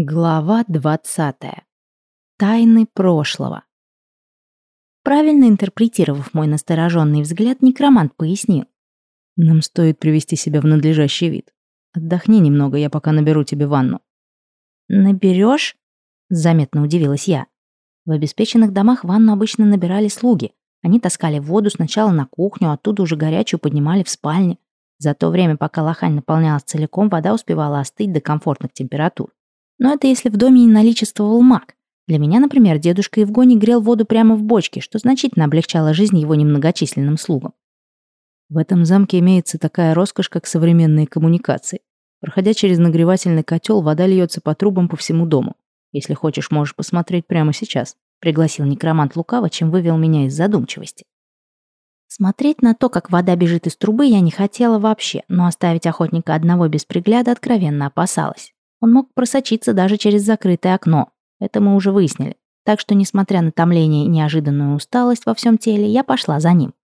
Глава 20. Тайны прошлого. Правильно интерпретировав мой настороженный взгляд, некромант пояснил. «Нам стоит привести себя в надлежащий вид. Отдохни немного, я пока наберу тебе ванну». «Наберешь?» — заметно удивилась я. В обеспеченных домах ванну обычно набирали слуги. Они таскали воду сначала на кухню, оттуда уже горячую поднимали в спальне. За то время, пока лохань наполнялась целиком, вода успевала остыть до комфортных температур. Но это если в доме не наличествовал маг. Для меня, например, дедушка Евгоний грел воду прямо в бочке, что значительно облегчало жизнь его немногочисленным слугам. В этом замке имеется такая роскошь, как современные коммуникации. Проходя через нагревательный котел, вода льется по трубам по всему дому. Если хочешь, можешь посмотреть прямо сейчас. Пригласил некромант лукаво, чем вывел меня из задумчивости. Смотреть на то, как вода бежит из трубы, я не хотела вообще, но оставить охотника одного без пригляда откровенно опасалась. Он мог просочиться даже через закрытое окно. Это мы уже выяснили. Так что, несмотря на томление и неожиданную усталость во всем теле, я пошла за ним.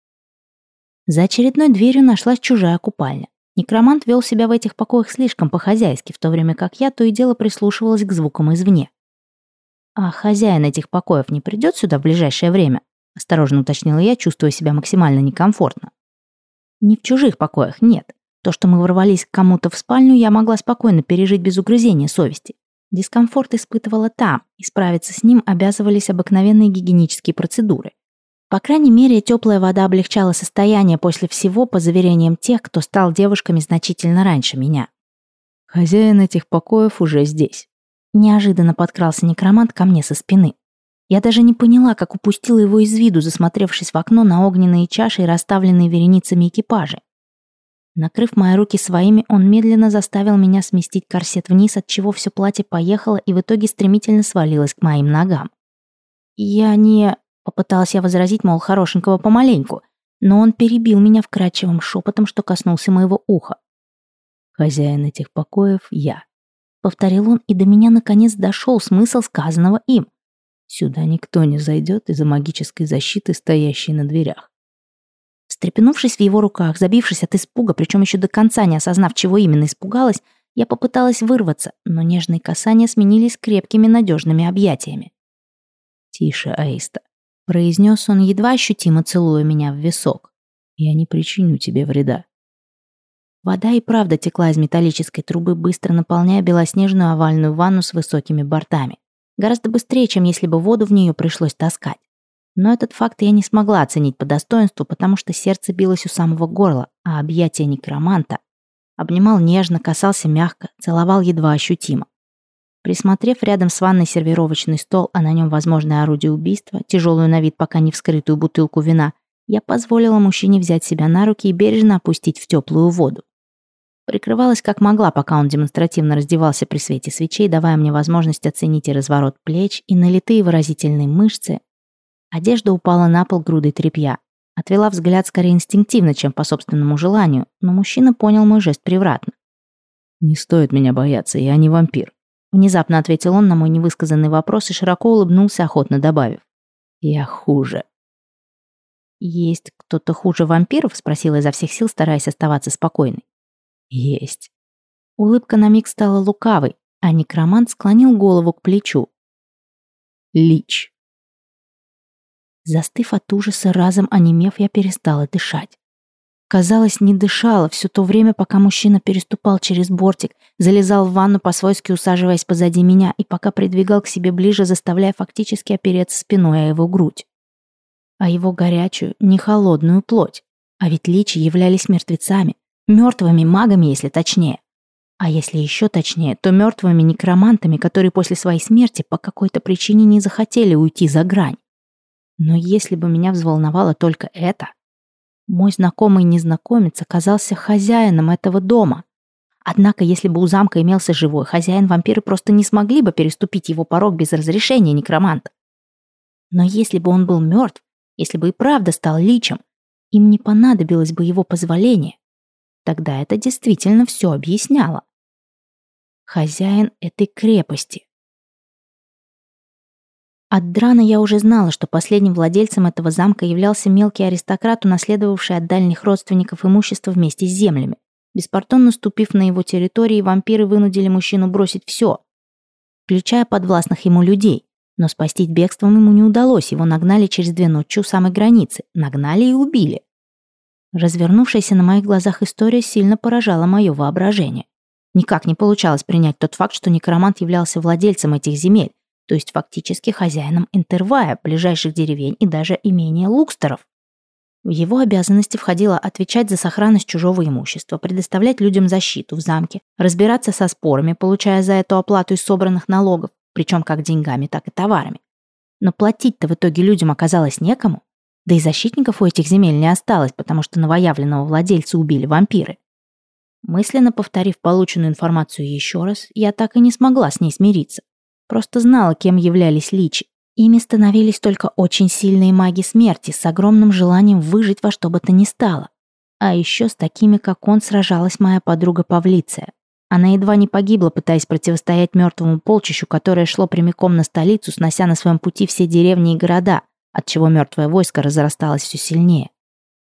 За очередной дверью нашлась чужая купальня. Некромант вел себя в этих покоях слишком по-хозяйски, в то время как я то и дело прислушивалась к звукам извне. «А хозяин этих покоев не придет сюда в ближайшее время?» — осторожно уточнила я, чувствуя себя максимально некомфортно. «Не в чужих покоях, нет. То, что мы ворвались к кому-то в спальню, я могла спокойно пережить без угрызения совести. Дискомфорт испытывала там, и справиться с ним обязывались обыкновенные гигиенические процедуры. По крайней мере, теплая вода облегчала состояние после всего, по заверениям тех, кто стал девушками значительно раньше меня. Хозяин этих покоев уже здесь. Неожиданно подкрался некромант ко мне со спины. Я даже не поняла, как упустила его из виду, засмотревшись в окно на огненные чаши и расставленные вереницами экипажи. Накрыв мои руки своими, он медленно заставил меня сместить корсет вниз, от чего все платье поехало и в итоге стремительно свалилось к моим ногам. «Я не...» — попыталась я возразить, мол, хорошенького помаленьку, но он перебил меня вкрадчивым шепотом, что коснулся моего уха. «Хозяин этих покоев — я», — повторил он, и до меня наконец дошел смысл сказанного им. «Сюда никто не зайдет из-за магической защиты, стоящей на дверях. Встрепенувшись в его руках, забившись от испуга, причем еще до конца не осознав, чего именно испугалась, я попыталась вырваться, но нежные касания сменились крепкими надежными объятиями. «Тише, Аиста», — произнес он, едва ощутимо целуя меня в висок. «Я не причиню тебе вреда». Вода и правда текла из металлической трубы, быстро наполняя белоснежную овальную ванну с высокими бортами. Гораздо быстрее, чем если бы воду в нее пришлось таскать. Но этот факт я не смогла оценить по достоинству, потому что сердце билось у самого горла, а объятия некроманта обнимал нежно, касался мягко, целовал едва ощутимо. Присмотрев рядом с ванной сервировочный стол, а на нем возможное орудие убийства, тяжелую на вид пока не вскрытую бутылку вина, я позволила мужчине взять себя на руки и бережно опустить в теплую воду. Прикрывалась как могла, пока он демонстративно раздевался при свете свечей, давая мне возможность оценить и разворот плеч, и налитые выразительные мышцы, Одежда упала на пол грудой тряпья. Отвела взгляд скорее инстинктивно, чем по собственному желанию, но мужчина понял мой жест превратно. «Не стоит меня бояться, я не вампир», — внезапно ответил он на мой невысказанный вопрос и широко улыбнулся, охотно добавив. «Я хуже». «Есть кто-то хуже вампиров?» — спросила изо всех сил, стараясь оставаться спокойной. «Есть». Улыбка на миг стала лукавой, а некромант склонил голову к плечу. «Лич». Застыв от ужаса, разом онемев, я перестала дышать. Казалось, не дышала все то время, пока мужчина переступал через бортик, залезал в ванну, по-свойски усаживаясь позади меня, и пока придвигал к себе ближе, заставляя фактически опереться спиной о его грудь. А его горячую, не холодную плоть. А ведь личи являлись мертвецами, мертвыми магами, если точнее. А если еще точнее, то мертвыми некромантами, которые после своей смерти по какой-то причине не захотели уйти за грань. Но если бы меня взволновало только это, мой знакомый незнакомец оказался хозяином этого дома. Однако, если бы у замка имелся живой хозяин, вампиры просто не смогли бы переступить его порог без разрешения некроманта. Но если бы он был мертв, если бы и правда стал личем, им не понадобилось бы его позволение. Тогда это действительно все объясняло. Хозяин этой крепости. От Драна я уже знала, что последним владельцем этого замка являлся мелкий аристократ, унаследовавший от дальних родственников имущество вместе с землями. Беспортонно ступив на его территории, вампиры вынудили мужчину бросить все. включая подвластных ему людей. Но спастись бегством ему не удалось, его нагнали через две ночи у самой границы. Нагнали и убили. Развернувшаяся на моих глазах история сильно поражала мое воображение. Никак не получалось принять тот факт, что некромант являлся владельцем этих земель, то есть фактически хозяином Интервая, ближайших деревень и даже имения Лукстеров. В его обязанности входило отвечать за сохранность чужого имущества, предоставлять людям защиту в замке, разбираться со спорами, получая за эту оплату из собранных налогов, причем как деньгами, так и товарами. Но платить-то в итоге людям оказалось некому. Да и защитников у этих земель не осталось, потому что новоявленного владельца убили вампиры. Мысленно повторив полученную информацию еще раз, я так и не смогла с ней смириться. Просто знала, кем являлись личи. Ими становились только очень сильные маги смерти с огромным желанием выжить во что бы то ни стало. А еще с такими, как он, сражалась моя подруга Павлиция. Она едва не погибла, пытаясь противостоять мертвому полчищу, которое шло прямиком на столицу, снося на своем пути все деревни и города, отчего мертвое войско разрасталось все сильнее.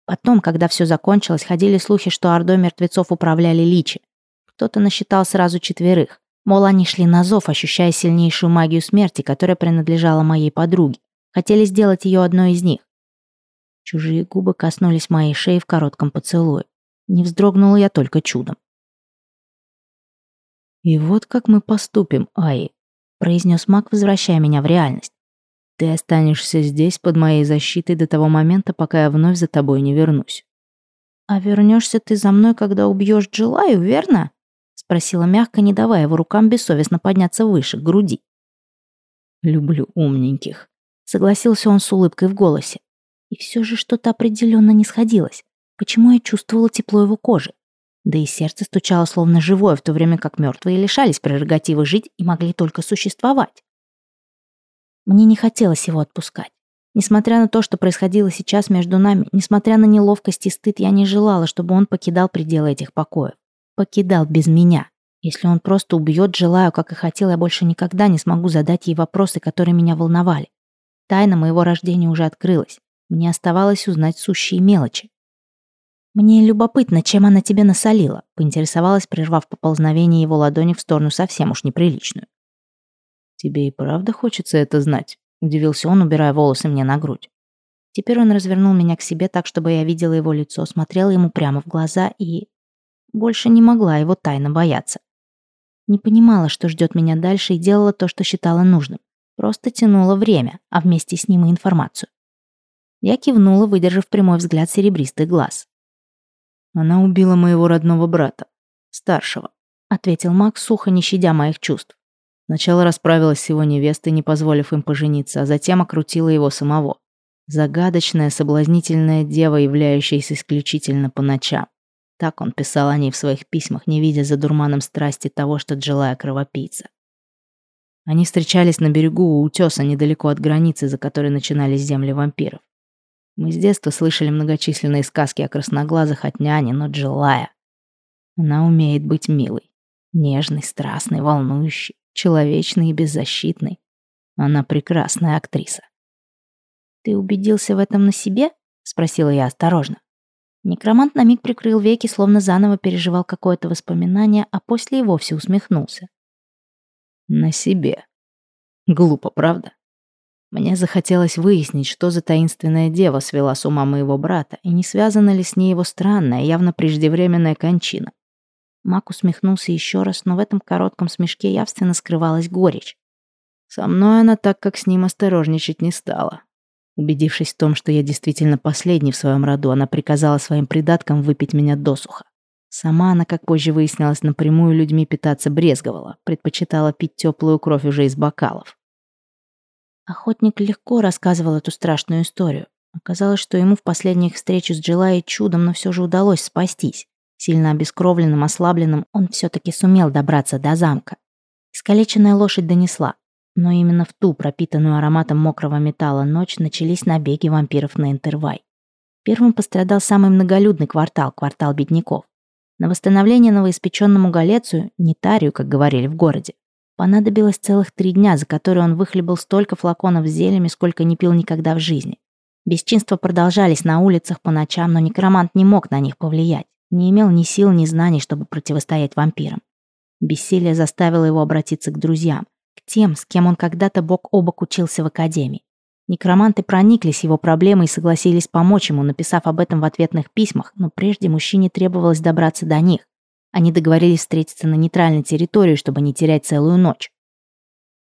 Потом, когда все закончилось, ходили слухи, что ордой мертвецов управляли личи. Кто-то насчитал сразу четверых. Мол, они шли на зов, ощущая сильнейшую магию смерти, которая принадлежала моей подруге. Хотели сделать ее одной из них. Чужие губы коснулись моей шеи в коротком поцелуе. Не вздрогнула я только чудом. «И вот как мы поступим, Аи», — произнес маг, возвращая меня в реальность. «Ты останешься здесь под моей защитой до того момента, пока я вновь за тобой не вернусь». «А вернешься ты за мной, когда убьешь Джилаю, верно?» Спросила мягко, не давая его рукам бессовестно подняться выше, к груди. «Люблю умненьких», — согласился он с улыбкой в голосе. И все же что-то определенно не сходилось. Почему я чувствовала тепло его кожи? Да и сердце стучало словно живое, в то время как мертвые лишались прерогативы жить и могли только существовать. Мне не хотелось его отпускать. Несмотря на то, что происходило сейчас между нами, несмотря на неловкость и стыд, я не желала, чтобы он покидал пределы этих покоев покидал без меня. Если он просто убьет желаю, как и хотел, я больше никогда не смогу задать ей вопросы, которые меня волновали. Тайна моего рождения уже открылась. Мне оставалось узнать сущие мелочи. «Мне любопытно, чем она тебе насолила», — поинтересовалась, прервав поползновение его ладони в сторону совсем уж неприличную. «Тебе и правда хочется это знать?» — удивился он, убирая волосы мне на грудь. Теперь он развернул меня к себе так, чтобы я видела его лицо, смотрела ему прямо в глаза и больше не могла его тайно бояться. Не понимала, что ждет меня дальше и делала то, что считала нужным. Просто тянула время, а вместе с ним и информацию. Я кивнула, выдержав прямой взгляд серебристых глаз. «Она убила моего родного брата, старшего», — ответил Макс, сухо не щадя моих чувств. Сначала расправилась с его невестой, не позволив им пожениться, а затем окрутила его самого. Загадочная, соблазнительная дева, являющаяся исключительно по ночам. Так он писал о ней в своих письмах, не видя за дурманом страсти того, что Джилая кровопийца. Они встречались на берегу у утеса, недалеко от границы, за которой начинались земли вампиров. Мы с детства слышали многочисленные сказки о красноглазых от няни, но Джилая... Она умеет быть милой, нежной, страстной, волнующей, человечной и беззащитной. Она прекрасная актриса. «Ты убедился в этом на себе?» — спросила я осторожно. Некромант на миг прикрыл веки, словно заново переживал какое-то воспоминание, а после и вовсе усмехнулся. «На себе. Глупо, правда?» Мне захотелось выяснить, что за таинственная дева свела с ума моего брата, и не связана ли с ней его странная, явно преждевременная кончина. Мак усмехнулся еще раз, но в этом коротком смешке явственно скрывалась горечь. Со мной она так, как с ним осторожничать не стала. Убедившись в том, что я действительно последний в своем роду, она приказала своим придаткам выпить меня досуха. Сама она, как позже выяснилось, напрямую людьми питаться брезговала, предпочитала пить теплую кровь уже из бокалов. Охотник легко рассказывал эту страшную историю. Оказалось, что ему в последних встречах с Джилай чудом, но все же удалось спастись. Сильно обескровленным, ослабленным, он все-таки сумел добраться до замка. Искалеченная лошадь донесла. Но именно в ту, пропитанную ароматом мокрого металла, ночь начались набеги вампиров на Интервай. Первым пострадал самый многолюдный квартал, квартал бедняков. На восстановление новоиспеченному Галецию, Нитарию, как говорили в городе, понадобилось целых три дня, за которые он выхлебал столько флаконов с зельями, сколько не пил никогда в жизни. Бесчинства продолжались на улицах по ночам, но некромант не мог на них повлиять, не имел ни сил, ни знаний, чтобы противостоять вампирам. Бессилие заставило его обратиться к друзьям, к тем, с кем он когда-то бок о бок учился в академии. Некроманты прониклись его проблемой и согласились помочь ему, написав об этом в ответных письмах, но прежде мужчине требовалось добраться до них. Они договорились встретиться на нейтральной территории, чтобы не терять целую ночь.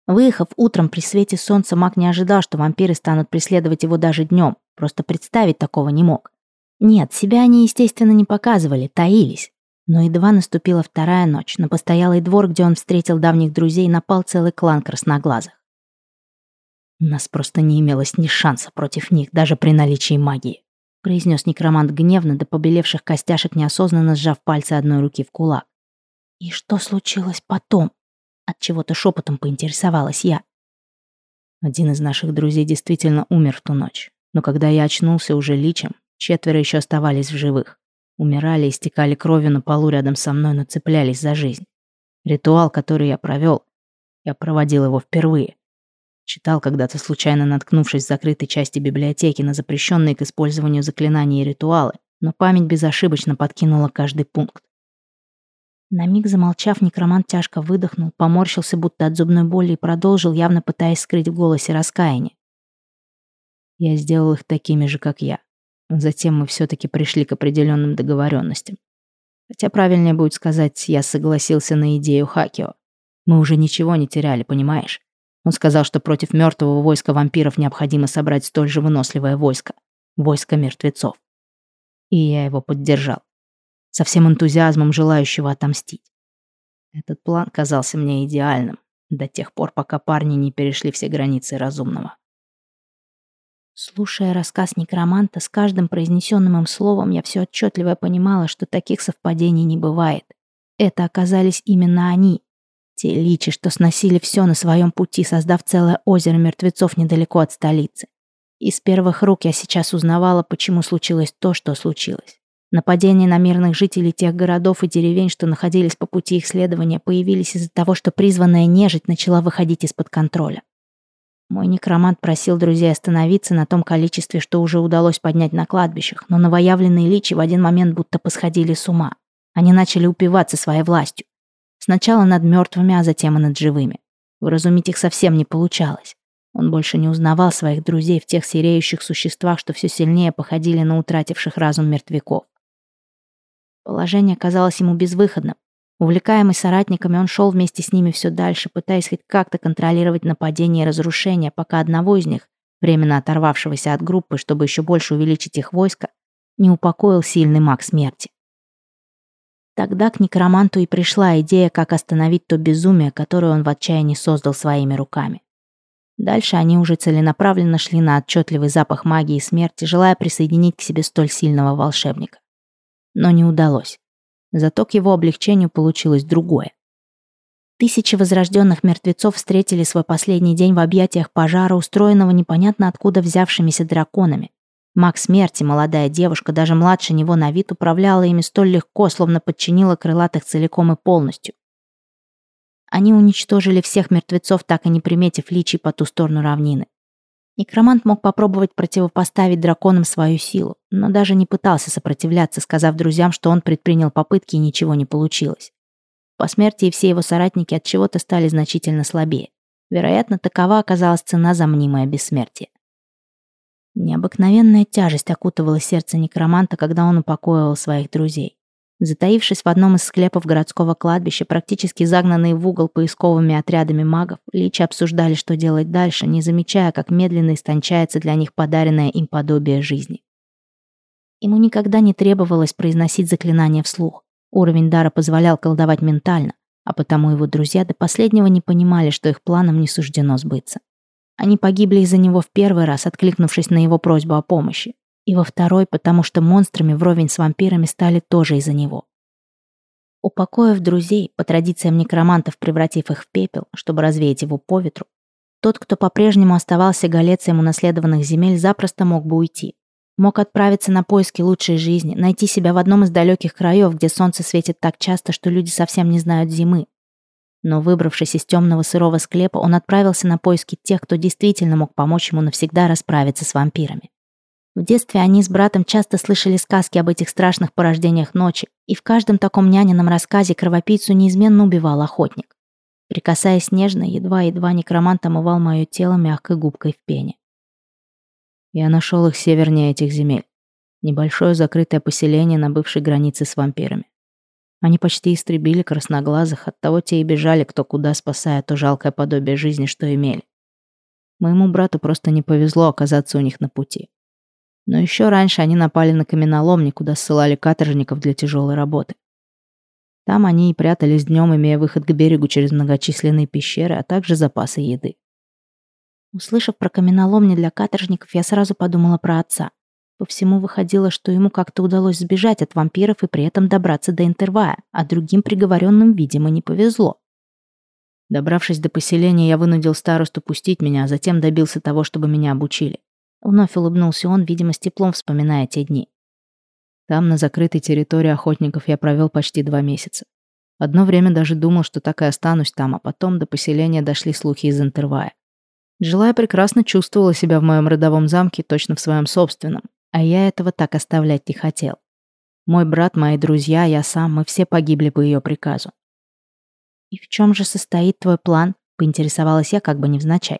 Выехав утром при свете солнца, маг не ожидал, что вампиры станут преследовать его даже днем. Просто представить такого не мог. Нет, себя они, естественно, не показывали, таились. Но едва наступила вторая ночь, на постоялый двор, где он встретил давних друзей, напал целый клан красноглазых. У нас просто не имелось ни шанса против них, даже при наличии магии», произнес некромант гневно, до побелевших костяшек неосознанно сжав пальцы одной руки в кулак. «И что случилось потом?» От чего то шепотом поинтересовалась я. Один из наших друзей действительно умер в ту ночь. Но когда я очнулся уже личем, четверо еще оставались в живых. Умирали, истекали кровью на полу рядом со мной, но цеплялись за жизнь. Ритуал, который я провел, я проводил его впервые. Читал когда-то, случайно наткнувшись в закрытой части библиотеки на запрещенные к использованию заклинания и ритуалы, но память безошибочно подкинула каждый пункт. На миг замолчав, некромант тяжко выдохнул, поморщился будто от зубной боли и продолжил, явно пытаясь скрыть в голосе раскаяние. Я сделал их такими же, как я. Затем мы все-таки пришли к определенным договоренностям. Хотя правильнее будет сказать, я согласился на идею Хакио. Мы уже ничего не теряли, понимаешь? Он сказал, что против мертвого войска вампиров необходимо собрать столь же выносливое войско. Войско мертвецов. И я его поддержал. Со всем энтузиазмом желающего отомстить. Этот план казался мне идеальным до тех пор, пока парни не перешли все границы разумного. Слушая рассказ некроманта, с каждым произнесенным им словом я все отчетливо понимала, что таких совпадений не бывает. Это оказались именно они, те личи, что сносили все на своем пути, создав целое озеро мертвецов недалеко от столицы. Из первых рук я сейчас узнавала, почему случилось то, что случилось. Нападения на мирных жителей тех городов и деревень, что находились по пути их следования, появились из-за того, что призванная нежить начала выходить из-под контроля. Мой некромант просил друзей остановиться на том количестве, что уже удалось поднять на кладбищах, но новоявленные личи в один момент будто посходили с ума. Они начали упиваться своей властью. Сначала над мертвыми, а затем и над живыми. Выразумить их совсем не получалось. Он больше не узнавал своих друзей в тех сереющих существах, что все сильнее походили на утративших разум мертвяков. Положение казалось ему безвыходным. Увлекаемый соратниками, он шел вместе с ними все дальше, пытаясь хоть как-то контролировать нападение и разрушение, пока одного из них, временно оторвавшегося от группы, чтобы еще больше увеличить их войско, не упокоил сильный маг смерти. Тогда к некроманту и пришла идея, как остановить то безумие, которое он в отчаянии создал своими руками. Дальше они уже целенаправленно шли на отчетливый запах магии и смерти, желая присоединить к себе столь сильного волшебника. Но не удалось. Зато к его облегчению получилось другое. Тысячи возрожденных мертвецов встретили свой последний день в объятиях пожара, устроенного непонятно откуда взявшимися драконами. Маг смерти, молодая девушка, даже младше него на вид, управляла ими столь легко, словно подчинила крылатых целиком и полностью. Они уничтожили всех мертвецов, так и не приметив личий по ту сторону равнины. Некромант мог попробовать противопоставить драконам свою силу, но даже не пытался сопротивляться, сказав друзьям, что он предпринял попытки и ничего не получилось. По смерти все его соратники от чего-то стали значительно слабее. Вероятно, такова оказалась цена за мнимое бессмертие. Необыкновенная тяжесть окутывала сердце некроманта, когда он упокоивал своих друзей. Затаившись в одном из склепов городского кладбища, практически загнанные в угол поисковыми отрядами магов, личи обсуждали, что делать дальше, не замечая, как медленно истончается для них подаренное им подобие жизни. Ему никогда не требовалось произносить заклинания вслух. Уровень дара позволял колдовать ментально, а потому его друзья до последнего не понимали, что их планам не суждено сбыться. Они погибли из-за него в первый раз, откликнувшись на его просьбу о помощи. И во второй, потому что монстрами вровень с вампирами стали тоже из-за него. Упокоив друзей, по традициям некромантов превратив их в пепел, чтобы развеять его по ветру, тот, кто по-прежнему оставался галецием унаследованных земель, запросто мог бы уйти. Мог отправиться на поиски лучшей жизни, найти себя в одном из далеких краев, где солнце светит так часто, что люди совсем не знают зимы, но выбравшись из темного сырого склепа, он отправился на поиски тех, кто действительно мог помочь ему навсегда расправиться с вампирами. В детстве они с братом часто слышали сказки об этих страшных порождениях ночи, и в каждом таком нянином рассказе кровопийцу неизменно убивал охотник. Прикасаясь нежно, едва-едва некромант омывал мое тело мягкой губкой в пене. Я нашел их севернее этих земель. Небольшое закрытое поселение на бывшей границе с вампирами. Они почти истребили красноглазых, оттого те и бежали кто куда, спасая то жалкое подобие жизни, что имели. Моему брату просто не повезло оказаться у них на пути. Но еще раньше они напали на каменоломни, куда ссылали каторжников для тяжелой работы. Там они и прятались днем, имея выход к берегу через многочисленные пещеры, а также запасы еды. Услышав про каменоломни для каторжников, я сразу подумала про отца. По всему выходило, что ему как-то удалось сбежать от вампиров и при этом добраться до интервая, а другим приговоренным, видимо, не повезло. Добравшись до поселения, я вынудил старосту пустить меня, а затем добился того, чтобы меня обучили. Вновь улыбнулся он, видимо, с теплом вспоминая те дни. Там, на закрытой территории охотников, я провел почти два месяца. Одно время даже думал, что так и останусь там, а потом до поселения дошли слухи из Интервая. Джилая прекрасно чувствовала себя в моем родовом замке, точно в своем собственном, а я этого так оставлять не хотел. Мой брат, мои друзья, я сам, мы все погибли по ее приказу. «И в чем же состоит твой план?» — поинтересовалась я как бы невзначай.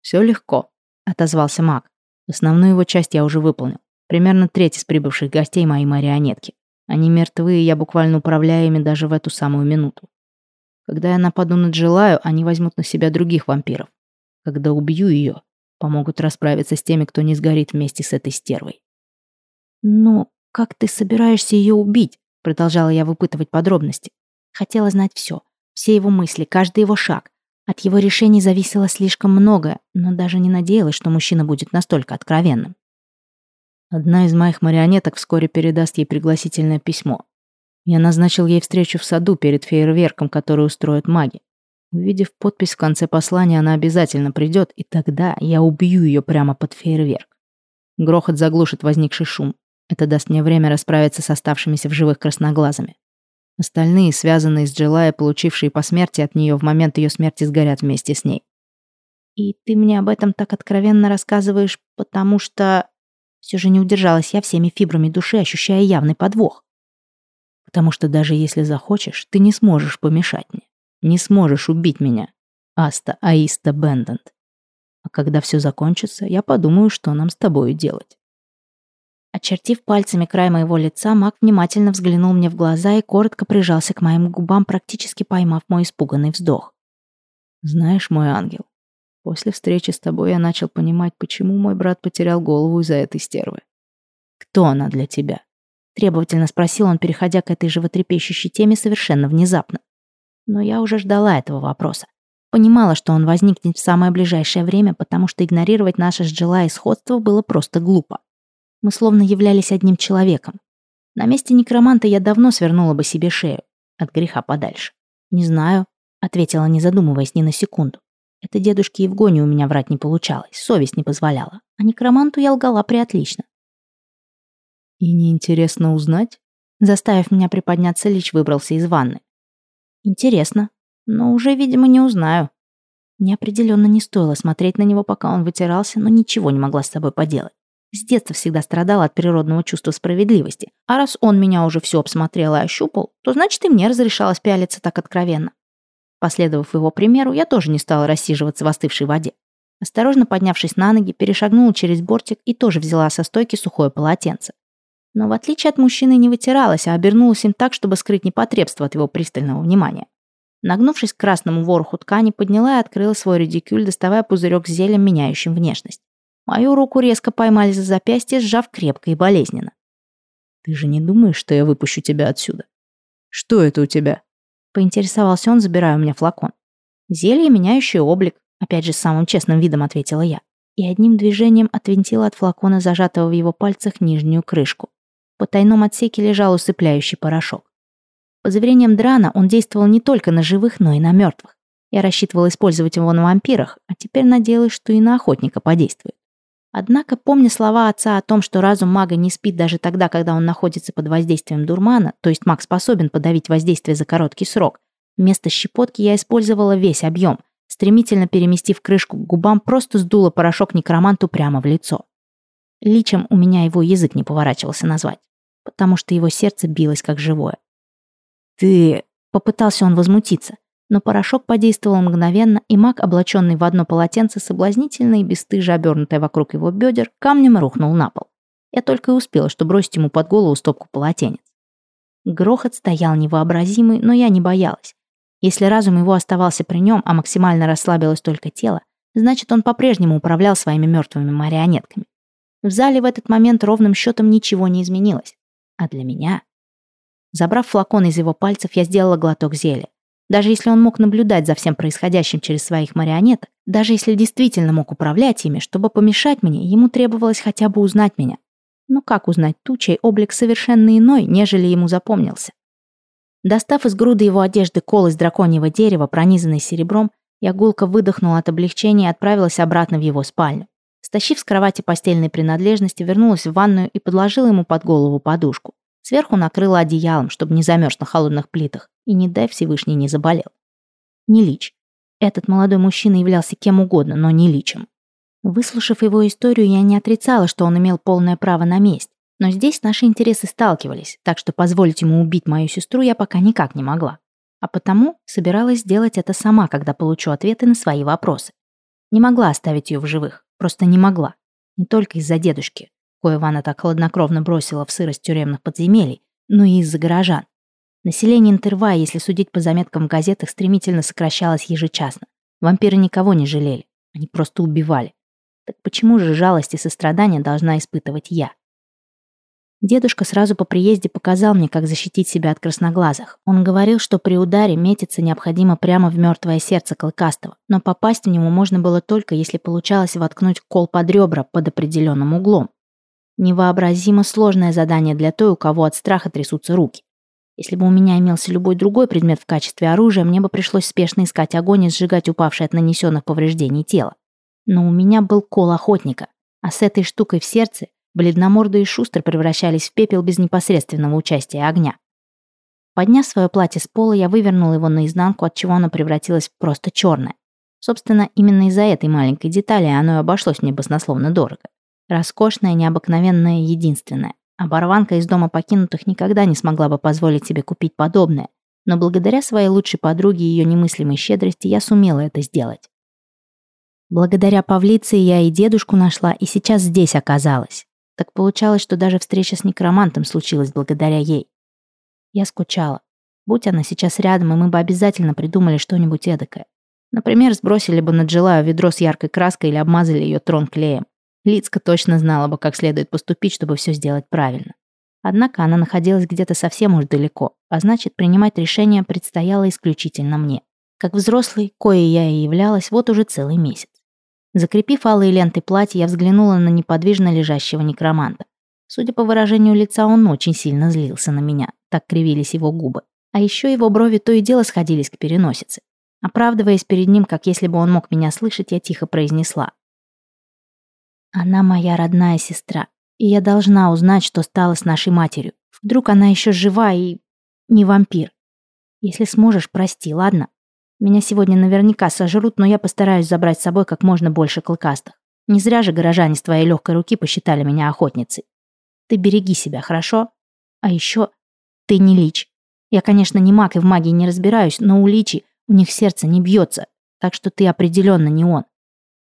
«Все легко», — отозвался маг. «Основную его часть я уже выполнил. Примерно треть из прибывших гостей мои марионетки. Они мертвы, и я буквально управляю ими даже в эту самую минуту. Когда я нападу на Джилаю, они возьмут на себя других вампиров. Когда убью ее, помогут расправиться с теми, кто не сгорит вместе с этой стервой. «Ну, как ты собираешься ее убить?» Продолжала я выпытывать подробности. Хотела знать все, все его мысли, каждый его шаг. От его решений зависело слишком многое, но даже не надеялась, что мужчина будет настолько откровенным. Одна из моих марионеток вскоре передаст ей пригласительное письмо. Я назначил ей встречу в саду перед фейерверком, который устроят маги. Увидев подпись в конце послания, она обязательно придет, и тогда я убью ее прямо под фейерверк. Грохот заглушит возникший шум. Это даст мне время расправиться с оставшимися в живых красноглазами. Остальные, связанные с Джилая, получившие по смерти от нее в момент ее смерти, сгорят вместе с ней. И ты мне об этом так откровенно рассказываешь, потому что... Все же не удержалась я всеми фибрами души, ощущая явный подвох. Потому что даже если захочешь, ты не сможешь помешать мне. Не сможешь убить меня, Аста Аиста Бендент. А когда все закончится, я подумаю, что нам с тобой делать. Очертив пальцами край моего лица, маг внимательно взглянул мне в глаза и коротко прижался к моим губам, практически поймав мой испуганный вздох. «Знаешь, мой ангел, после встречи с тобой я начал понимать, почему мой брат потерял голову из-за этой стервы. Кто она для тебя?» Требовательно спросил он, переходя к этой животрепещущей теме совершенно внезапно. Но я уже ждала этого вопроса. Понимала, что он возникнет в самое ближайшее время, потому что игнорировать наше с Джилай сходство было просто глупо. Мы словно являлись одним человеком. На месте некроманта я давно свернула бы себе шею. От греха подальше. «Не знаю», — ответила, не задумываясь ни на секунду. Это дедушке Евгонию у меня врать не получалось, совесть не позволяла. А некроманту я лгала приотлично. «И неинтересно узнать?» Заставив меня приподняться, Лич выбрался из ванны. Интересно, но уже, видимо, не узнаю. Мне определенно не стоило смотреть на него, пока он вытирался, но ничего не могла с собой поделать. С детства всегда страдала от природного чувства справедливости. А раз он меня уже все обсмотрел и ощупал, то значит и мне разрешалось пялиться так откровенно. Последовав его примеру, я тоже не стала рассиживаться в остывшей воде. Осторожно поднявшись на ноги, перешагнула через бортик и тоже взяла со стойки сухое полотенце но в отличие от мужчины не вытиралась, а обернулась им так, чтобы скрыть непотребство от его пристального внимания. Нагнувшись к красному вороху ткани, подняла и открыла свой редикюль, доставая пузырек с зелем, меняющим внешность. Мою руку резко поймали за запястье, сжав крепко и болезненно. «Ты же не думаешь, что я выпущу тебя отсюда? Что это у тебя?» Поинтересовался он, забирая у меня флакон. «Зелье, меняющее облик», опять же, самым честным видом ответила я. И одним движением отвинтила от флакона, зажатого в его пальцах, нижнюю крышку потайном отсеке лежал усыпляющий порошок. По заверениям Драна, он действовал не только на живых, но и на мертвых. Я рассчитывал использовать его на вампирах, а теперь надеялась, что и на охотника подействует. Однако, помня слова отца о том, что разум мага не спит даже тогда, когда он находится под воздействием дурмана, то есть маг способен подавить воздействие за короткий срок, вместо щепотки я использовала весь объем, стремительно переместив крышку к губам, просто сдула порошок некроманту прямо в лицо. Личем у меня его язык не поворачивался назвать потому что его сердце билось как живое. «Ты...» — попытался он возмутиться, но порошок подействовал мгновенно, и маг, облаченный в одно полотенце, соблазнительно и бесстыже обернутое вокруг его бедер, камнем рухнул на пол. Я только и успела, что бросить ему под голову стопку полотенец. Грохот стоял невообразимый, но я не боялась. Если разум его оставался при нем, а максимально расслабилось только тело, значит, он по-прежнему управлял своими мертвыми марионетками. В зале в этот момент ровным счетом ничего не изменилось. А для меня... Забрав флакон из его пальцев, я сделала глоток зелья. Даже если он мог наблюдать за всем происходящим через своих марионеток, даже если действительно мог управлять ими, чтобы помешать мне, ему требовалось хотя бы узнать меня. Но как узнать ту, чей облик совершенно иной, нежели ему запомнился? Достав из груды его одежды кол из драконьего дерева, пронизанный серебром, я гулко выдохнула от облегчения и отправилась обратно в его спальню. Стащив с кровати постельные принадлежности, вернулась в ванную и подложила ему под голову подушку. Сверху накрыла одеялом, чтобы не замерз на холодных плитах, и не дай Всевышний не заболел. Не лич. Этот молодой мужчина являлся кем угодно, но не личем. Выслушав его историю, я не отрицала, что он имел полное право на месть. Но здесь наши интересы сталкивались, так что позволить ему убить мою сестру я пока никак не могла. А потому собиралась сделать это сама, когда получу ответы на свои вопросы. Не могла оставить ее в живых, просто не могла. Не только из-за дедушки, коего она так хладнокровно бросила в сырость тюремных подземелий, но и из-за горожан. Население Интервая, если судить по заметкам в газетах, стремительно сокращалось ежечасно. Вампиры никого не жалели, они просто убивали. Так почему же жалость и сострадание должна испытывать я? Дедушка сразу по приезде показал мне, как защитить себя от красноглазых. Он говорил, что при ударе метиться необходимо прямо в мертвое сердце Клыкастого, но попасть в него можно было только, если получалось воткнуть кол под ребра под определенным углом. Невообразимо сложное задание для той, у кого от страха трясутся руки. Если бы у меня имелся любой другой предмет в качестве оружия, мне бы пришлось спешно искать огонь и сжигать упавшее от нанесенных повреждений тело. Но у меня был кол охотника, а с этой штукой в сердце бледномордый и шустро превращались в пепел без непосредственного участия огня. Подняв свое платье с пола, я вывернула его наизнанку, от чего оно превратилось в просто черное. Собственно, именно из-за этой маленькой детали оно и обошлось мне баснословно дорого. Роскошное, необыкновенное, единственное. Оборванка из дома покинутых никогда не смогла бы позволить себе купить подобное, но благодаря своей лучшей подруге и ее немыслимой щедрости я сумела это сделать. Благодаря Павлице я и дедушку нашла, и сейчас здесь оказалась. Так получалось, что даже встреча с некромантом случилась благодаря ей. Я скучала. Будь она сейчас рядом, и мы бы обязательно придумали что-нибудь эдакое. Например, сбросили бы на Джилаю ведро с яркой краской или обмазали ее трон клеем. Лицка точно знала бы, как следует поступить, чтобы все сделать правильно. Однако она находилась где-то совсем уж далеко, а значит, принимать решение предстояло исключительно мне. Как взрослый, кое я и являлась, вот уже целый месяц. Закрепив алые ленты платья, я взглянула на неподвижно лежащего некроманта. Судя по выражению лица, он очень сильно злился на меня, так кривились его губы. А еще его брови то и дело сходились к переносице. Оправдываясь перед ним, как если бы он мог меня слышать, я тихо произнесла. Она моя родная сестра, и я должна узнать, что стало с нашей матерью. Вдруг она еще жива и... не вампир. Если сможешь, прости, ладно? Меня сегодня наверняка сожрут, но я постараюсь забрать с собой как можно больше клыкастых. Не зря же горожане с твоей легкой руки посчитали меня охотницей. Ты береги себя, хорошо? А еще ты не лич. Я, конечно, не маг и в магии не разбираюсь, но у личи у них сердце не бьется, так что ты определенно не он.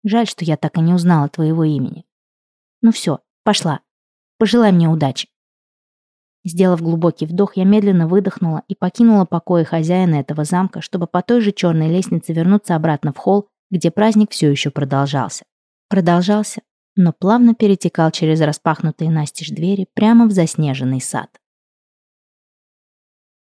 Жаль, что я так и не узнала твоего имени. Ну все, пошла. Пожелай мне удачи. Сделав глубокий вдох, я медленно выдохнула и покинула покои хозяина этого замка, чтобы по той же черной лестнице вернуться обратно в холл, где праздник все еще продолжался. Продолжался, но плавно перетекал через распахнутые настежь двери прямо в заснеженный сад.